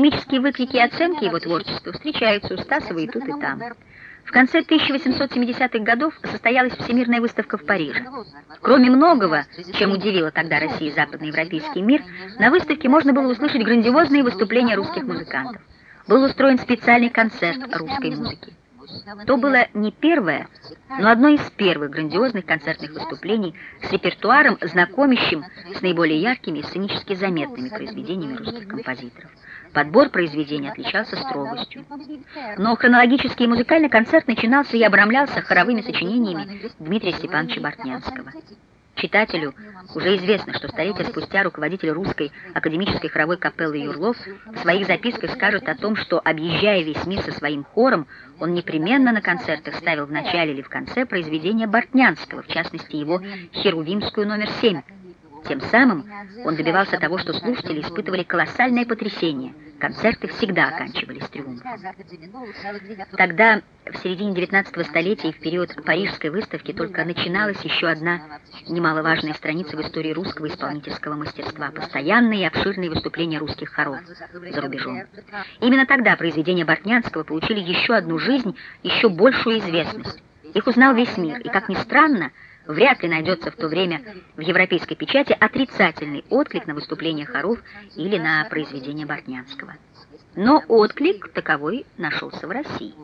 Академические выкрики и оценки его творчества встречаются у Стасова и тут, и там. В конце 1870-х годов состоялась Всемирная выставка в Париже. Кроме многого, чем удивило тогда Россию и западноевропейский мир, на выставке можно было услышать грандиозные выступления русских музыкантов. Был устроен специальный концерт русской музыки. То было не первое, но одно из первых грандиозных концертных выступлений с репертуаром, знакомящим с наиболее яркими и сценически заметными произведениями русских композиторов. Подбор произведений отличался строгостью. Но хронологический и музыкальный концерт начинался и обрамлялся хоровыми сочинениями Дмитрия Степановича Бортнянского. Читателю уже известно, что столетия спустя руководитель русской академической хоровой капеллы Юрлов в своих записках скажет о том, что, объезжая весь мир со своим хором, он непременно на концертах ставил в начале или в конце произведения Бортнянского, в частности его «Херувимскую номер 7». Тем самым он добивался того, что слушатели испытывали колоссальное потрясение. Концерты всегда оканчивались триумфом. Тогда, в середине 19 столетия и в период Парижской выставки, только начиналась еще одна немаловажная страница в истории русского исполнительского мастерства – постоянные и обширные выступления русских хоров за рубежом. Именно тогда произведения Бортнянского получили еще одну жизнь, еще большую известность. Их узнал весь мир, и, как ни странно, вряд ли найдется в то время в европейской печати отрицательный отклик на выступление хоров или на произведение Бортнянского. Но отклик таковой нашелся в России.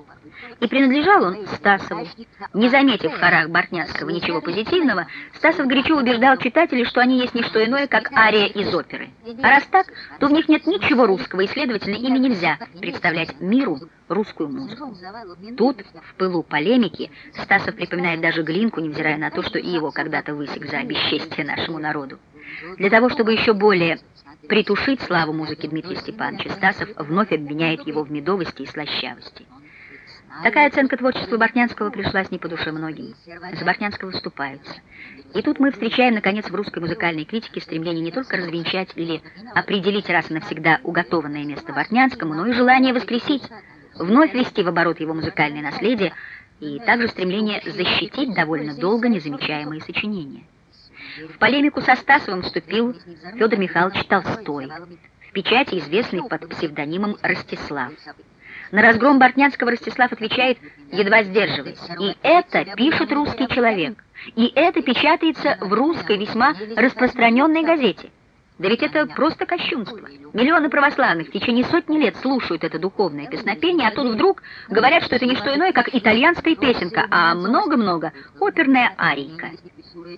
И принадлежал он Стасову. Не заметив в хорах Бортнянского ничего позитивного, Стасов горячо убеждал читателей, что они есть не что иное, как ария из оперы. А раз так, то в них нет ничего русского, и, следовательно, ими нельзя представлять миру русскую музыку. Тут, в пылу полемики, Стасов припоминает даже Глинку, невзирая на то, что и его когда-то высек за бесчестие нашему народу. Для того, чтобы еще более притушить славу музыки Дмитрия Степановича, Стасов вновь обвиняет его в медовости и слащавости. Такая оценка творчества Бортнянского пришлась не по душе многим. За Бортнянского вступаются. И тут мы встречаем, наконец, в русской музыкальной критике стремление не только развенчать или определить раз и навсегда уготованное место Бортнянскому, но и желание воскресить, вновь ввести в оборот его музыкальное наследие и также стремление защитить довольно долго незамечаемые сочинения. В полемику со Стасовым вступил Федор Михайлович Толстой, печати известный под псевдонимом Ростислав. На разгром Бортнянского Ростислав отвечает, едва сдерживаясь. И это пишет русский человек. И это печатается в русской весьма распространенной газете. Да ведь это просто кощунство. Миллионы православных в течение сотни лет слушают это духовное песнопение, а тут вдруг говорят, что это не что иное, как итальянская песенка, а много-много оперная арийка.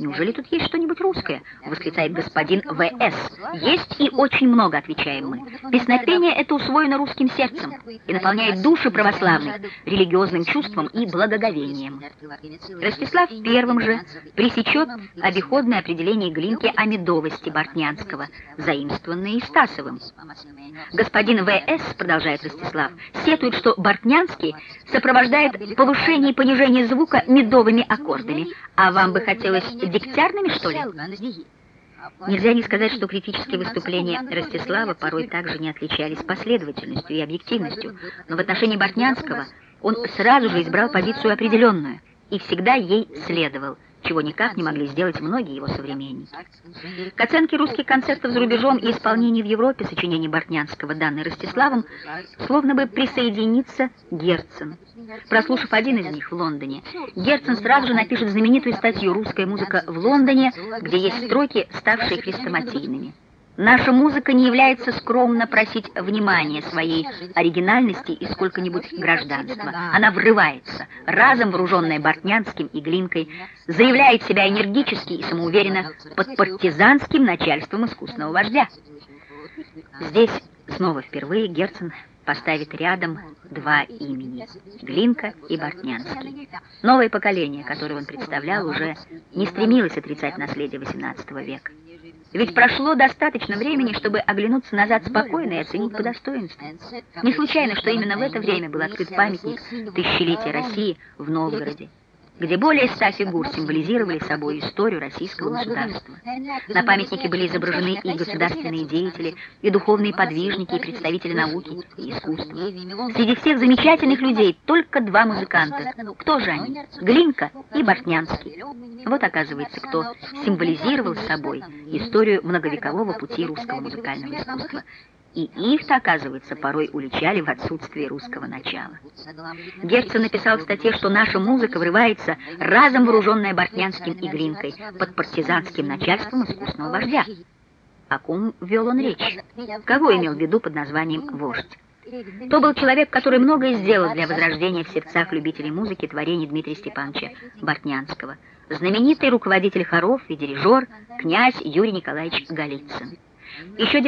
«Неужели тут есть что-нибудь русское?» — восклицает господин В.С. «Есть и очень много», — отвечаем мы. «Песнопение это усвоено русским сердцем и наполняет души православных религиозным чувством и благоговением». Ростислав первым же пресечет обиходное определение Глинки о медовости Бортнянского, заимствованное и Стасовым. Господин В.С., продолжает Ростислав, сетует, что Бортнянский сопровождает повышение и понижение звука медовыми аккордами, а вам бы хотелось дегтярными, что ли? Нельзя не сказать, что критические выступления Ростислава порой также не отличались последовательностью и объективностью, но в отношении Бортнянского он сразу же избрал позицию определенную и всегда ей следовал – чего никак не могли сделать многие его современники. К оценке русских концертов за рубежом и исполнений в Европе сочинений Бортнянского, данной Ростиславом, словно бы присоединится Герцен. Прослушав один из них в Лондоне, Герцен сразу же напишет знаменитую статью «Русская музыка в Лондоне», где есть строки, ставшие хрестоматийными. Наша музыка не является скромно просить внимания своей оригинальности и сколько-нибудь гражданства. Она врывается, разом вооруженная Бортнянским и Глинкой, заявляет себя энергически и самоуверенно под партизанским начальством искусного вождя. Здесь снова впервые Герцен поставит рядом два имени – Глинка и Бортнянский. Новое поколение, которое он представлял, уже не стремилось отрицать наследие XVIII века. Ведь прошло достаточно времени, чтобы оглянуться назад спокойно и оценить по достоинству. Не случайно, что именно в это время был открыт памятник тысячелетия России в Новгороде где более ста фигур символизировали собой историю российского государства. На памятнике были изображены и государственные деятели, и духовные подвижники, и представители науки и искусства. Среди всех замечательных людей только два музыканта. Кто же они? Глинка и Бортнянский. Вот, оказывается, кто символизировал собой историю многовекового пути русского музыкального искусства. И их-то, оказывается, порой уличали в отсутствии русского начала. Герцен написал в статье, что наша музыка врывается разом вооруженная Бортнянским и Глинкой под партизанским начальством искусного вождя. О ком вел он речь? Кого имел в виду под названием «вождь»? То был человек, который многое сделал для возрождения в сердцах любителей музыки творений Дмитрия Степановича Бортнянского. Знаменитый руководитель хоров и дирижер князь Юрий Николаевич Голицын. Еще